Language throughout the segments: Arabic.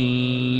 وسلم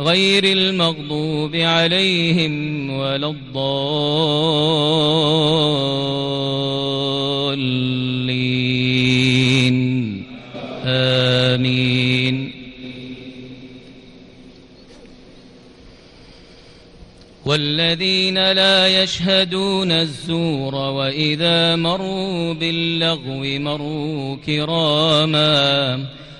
غير المغضوب عليهم ولا الضالين. آمين. والذين لا يشهدون الزور وإذا مروا باللغو مروا كراماً